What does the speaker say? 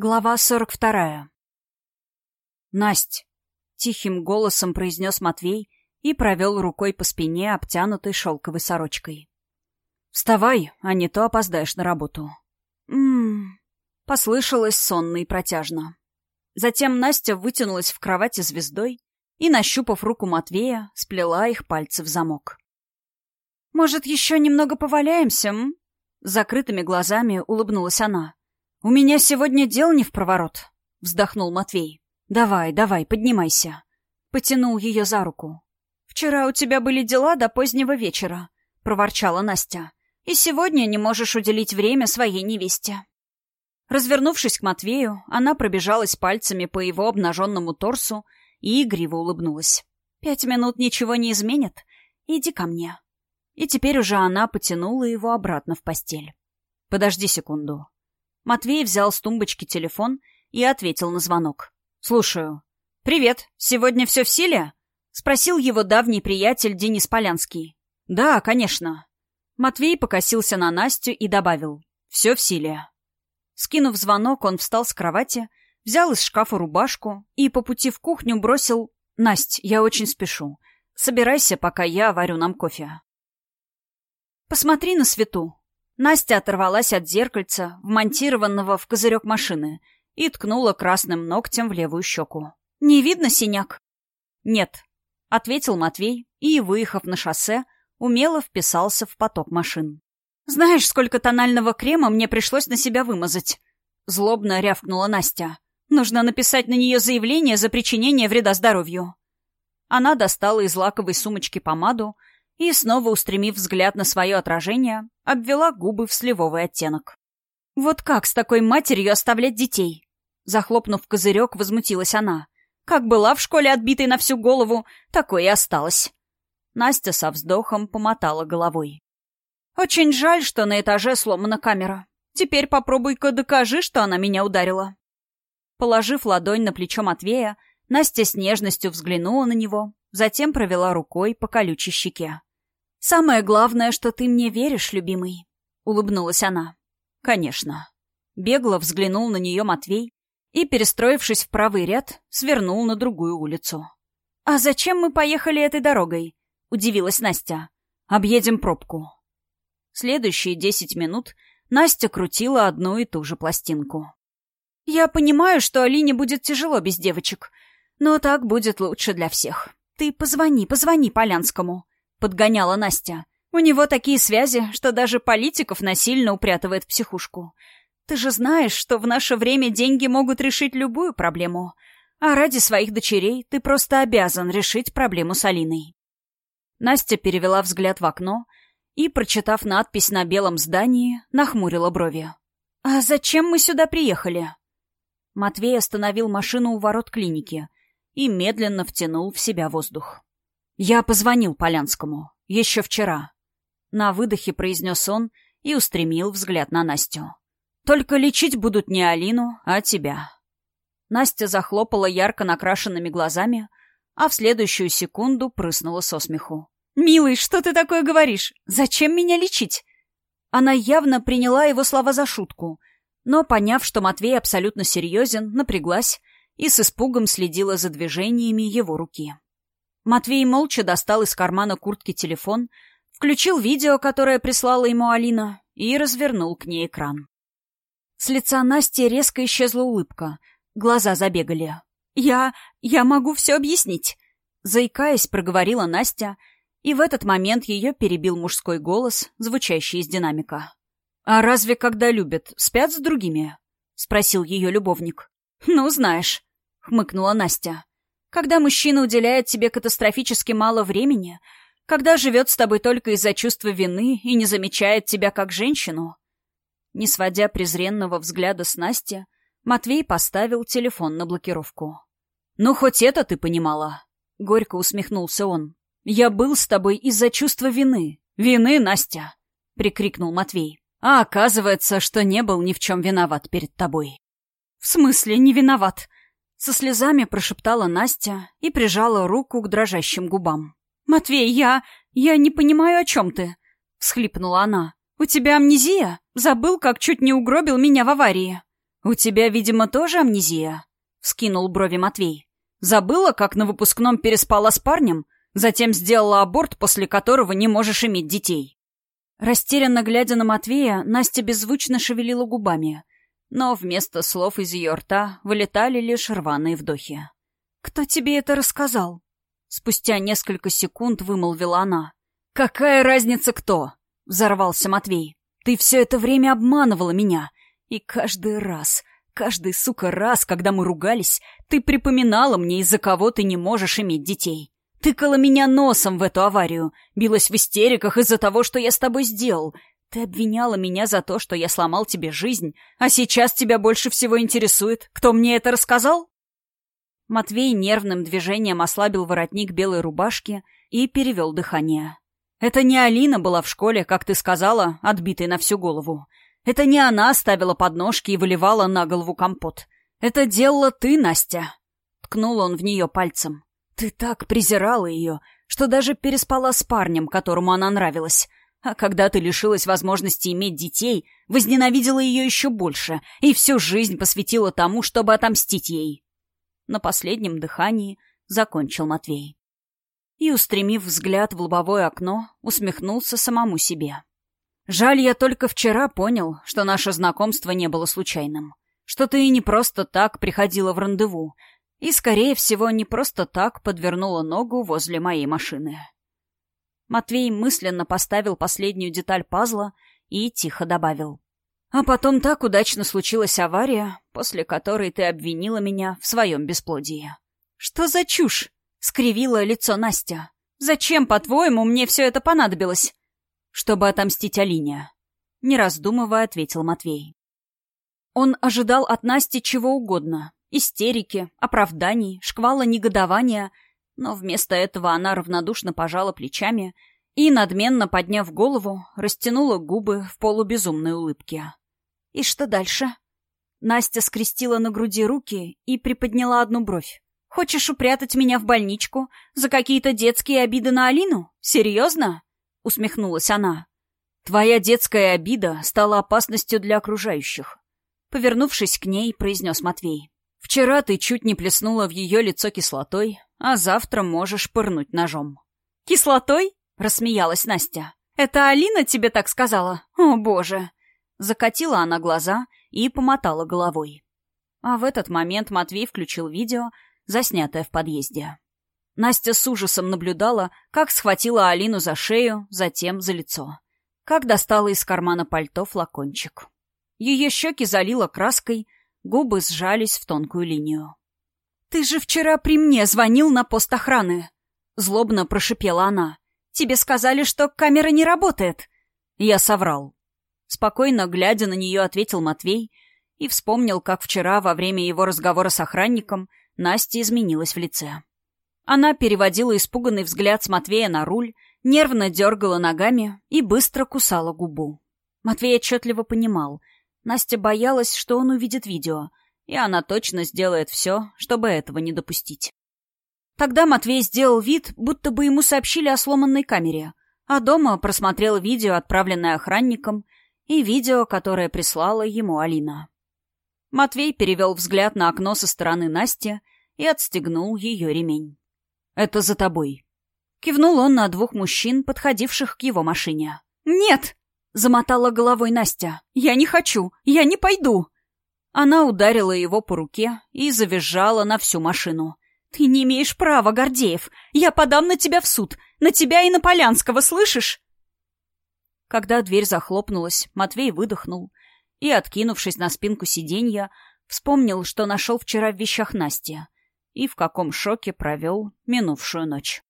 Глава сорок вторая. «Насть!» — тихим голосом произнес Матвей и провел рукой по спине, обтянутой шелковой сорочкой. «Вставай, а не то опоздаешь на работу». «М-м-м», послышалось сонно и протяжно. Затем Настя вытянулась в кровати звездой и, нащупав руку Матвея, сплела их пальцы в замок. «Может, еще немного поваляемся, м?» Закрытыми глазами улыбнулась она. «У меня сегодня дел не в проворот», — вздохнул Матвей. «Давай, давай, поднимайся». Потянул ее за руку. «Вчера у тебя были дела до позднего вечера», — проворчала Настя. «И сегодня не можешь уделить время своей невесте». Развернувшись к Матвею, она пробежалась пальцами по его обнаженному торсу и игриво улыбнулась. «Пять минут ничего не изменит. Иди ко мне». И теперь уже она потянула его обратно в постель. «Подожди секунду», Матвей взял с тумбочки телефон и ответил на звонок. «Слушаю». «Привет. Сегодня все в силе?» — спросил его давний приятель Денис Полянский. «Да, конечно». Матвей покосился на Настю и добавил. «Все в силе». Скинув звонок, он встал с кровати, взял из шкафа рубашку и по пути в кухню бросил «Насть, я очень спешу. Собирайся, пока я варю нам кофе». «Посмотри на свету», Настя оторвалась от зеркальца, вмонтированного в козырек машины, и ткнула красным ногтем в левую щеку. «Не видно синяк?» «Нет», — ответил Матвей и, выехав на шоссе, умело вписался в поток машин. «Знаешь, сколько тонального крема мне пришлось на себя вымазать?» Злобно рявкнула Настя. «Нужно написать на нее заявление за причинение вреда здоровью». Она достала из лаковой сумочки помаду, и, снова устремив взгляд на свое отражение, обвела губы в сливовый оттенок. «Вот как с такой матерью оставлять детей?» Захлопнув козырек, возмутилась она. «Как была в школе отбитой на всю голову, такое и осталось». Настя со вздохом помотала головой. «Очень жаль, что на этаже сломана камера. Теперь попробуй-ка докажи, что она меня ударила». Положив ладонь на плечо Матвея, Настя с нежностью взглянула на него, затем провела рукой по колючей щеке. «Самое главное, что ты мне веришь, любимый», — улыбнулась она. «Конечно». Бегло взглянул на нее Матвей и, перестроившись в правый ряд, свернул на другую улицу. «А зачем мы поехали этой дорогой?» — удивилась Настя. «Объедем пробку». Следующие десять минут Настя крутила одну и ту же пластинку. «Я понимаю, что Алине будет тяжело без девочек, но так будет лучше для всех. Ты позвони, позвони Полянскому», — подгоняла Настя. «У него такие связи, что даже политиков насильно упрятывает в психушку. Ты же знаешь, что в наше время деньги могут решить любую проблему. А ради своих дочерей ты просто обязан решить проблему с Алиной». Настя перевела взгляд в окно и, прочитав надпись на белом здании, нахмурила брови. «А зачем мы сюда приехали?» Матвей остановил машину у ворот клиники и медленно втянул в себя воздух. «Я позвонил Полянскому. Еще вчера». На выдохе произнес он и устремил взгляд на Настю. «Только лечить будут не Алину, а тебя». Настя захлопала ярко накрашенными глазами, а в следующую секунду прыснула со смеху. «Милый, что ты такое говоришь? Зачем меня лечить?» Она явно приняла его слова за шутку, но, поняв, что Матвей абсолютно серьезен, напряглась и с испугом следила за движениями его руки. Матвей молча достал из кармана куртки телефон, включил видео, которое прислала ему Алина, и развернул к ней экран. С лица Насти резко исчезла улыбка. Глаза забегали. «Я... я могу все объяснить», — заикаясь, проговорила Настя, и в этот момент ее перебил мужской голос, звучащий из динамика. «А разве, когда любят, спят с другими?» — спросил ее любовник. «Ну, знаешь», — хмыкнула Настя. Когда мужчина уделяет тебе катастрофически мало времени, когда живет с тобой только из-за чувства вины и не замечает тебя как женщину. Не сводя презренного взгляда с Насти, Матвей поставил телефон на блокировку. «Ну, хоть это ты понимала!» — горько усмехнулся он. «Я был с тобой из-за чувства вины. Вины, Настя!» — прикрикнул Матвей. «А оказывается, что не был ни в чем виноват перед тобой». «В смысле не виноват?» Со слезами прошептала Настя и прижала руку к дрожащим губам. «Матвей, я... я не понимаю, о чем ты?» — всхлипнула она. «У тебя амнезия? Забыл, как чуть не угробил меня в аварии?» «У тебя, видимо, тоже амнезия?» — вскинул брови Матвей. «Забыла, как на выпускном переспала с парнем, затем сделала аборт, после которого не можешь иметь детей?» Растерянно глядя на Матвея, Настя беззвучно шевелила губами, но вместо слов из ее рта вылетали лишь рваные вдохи. «Кто тебе это рассказал?» Спустя несколько секунд вымолвила она. «Какая разница кто?» — взорвался Матвей. «Ты все это время обманывала меня. И каждый раз, каждый, сука, раз, когда мы ругались, ты припоминала мне, из-за кого ты не можешь иметь детей. Тыкала меня носом в эту аварию, билась в истериках из-за того, что я с тобой сделал. Ты обвиняла меня за то, что я сломал тебе жизнь, а сейчас тебя больше всего интересует, кто мне это рассказал?» Матвей нервным движением ослабил воротник белой рубашки и перевел дыхание. «Это не Алина была в школе, как ты сказала, отбитой на всю голову. Это не она ставила подножки и выливала на голову компот. Это делала ты, Настя!» Ткнул он в нее пальцем. «Ты так презирала ее, что даже переспала с парнем, которому она нравилась. А когда ты лишилась возможности иметь детей, возненавидела ее еще больше и всю жизнь посвятила тому, чтобы отомстить ей. На последнем дыхании закончил Матвей. И, устремив взгляд в лобовое окно, усмехнулся самому себе. Жаль, я только вчера понял, что наше знакомство не было случайным. Что ты не просто так приходила в рандеву, и, скорее всего, не просто так подвернула ногу возле моей машины. Матвей мысленно поставил последнюю деталь пазла и тихо добавил. «А потом так удачно случилась авария, после которой ты обвинила меня в своем бесплодии». «Что за чушь?» — скривило лицо Настя. «Зачем, по-твоему, мне все это понадобилось?» «Чтобы отомстить Алине», — не раздумывая, ответил Матвей. Он ожидал от Насти чего угодно — истерики, оправданий, шквала негодования — но вместо этого она равнодушно пожала плечами и, надменно подняв голову, растянула губы в полубезумной улыбке. «И что дальше?» Настя скрестила на груди руки и приподняла одну бровь. «Хочешь упрятать меня в больничку за какие-то детские обиды на Алину? Серьезно?» — усмехнулась она. «Твоя детская обида стала опасностью для окружающих», — повернувшись к ней, произнес Матвей. «Вчера ты чуть не плеснула в ее лицо кислотой, а завтра можешь пырнуть ножом». «Кислотой?» — рассмеялась Настя. «Это Алина тебе так сказала? О, боже!» Закатила она глаза и помотала головой. А в этот момент Матвей включил видео, заснятое в подъезде. Настя с ужасом наблюдала, как схватила Алину за шею, затем за лицо. Как достала из кармана пальто флакончик. Ее щеки залила краской, губы сжались в тонкую линию. «Ты же вчера при мне звонил на пост охраны!» Злобно прошипела она. «Тебе сказали, что камера не работает!» Я соврал. Спокойно глядя на нее, ответил Матвей и вспомнил, как вчера во время его разговора с охранником Настя изменилась в лице. Она переводила испуганный взгляд с Матвея на руль, нервно дергала ногами и быстро кусала губу. Матвей отчетливо понимал. Настя боялась, что он увидит видео, и она точно сделает все, чтобы этого не допустить. Тогда Матвей сделал вид, будто бы ему сообщили о сломанной камере, а дома просмотрел видео, отправленное охранником, и видео, которое прислала ему Алина. Матвей перевел взгляд на окно со стороны Насти и отстегнул ее ремень. «Это за тобой». Кивнул он на двух мужчин, подходивших к его машине. «Нет!» — замотала головой Настя. «Я не хочу! Я не пойду!» Она ударила его по руке и завизжала на всю машину. «Ты не имеешь права, Гордеев! Я подам на тебя в суд! На тебя и на Полянского, слышишь?» Когда дверь захлопнулась, Матвей выдохнул и, откинувшись на спинку сиденья, вспомнил, что нашел вчера в вещах Насти и в каком шоке провел минувшую ночь.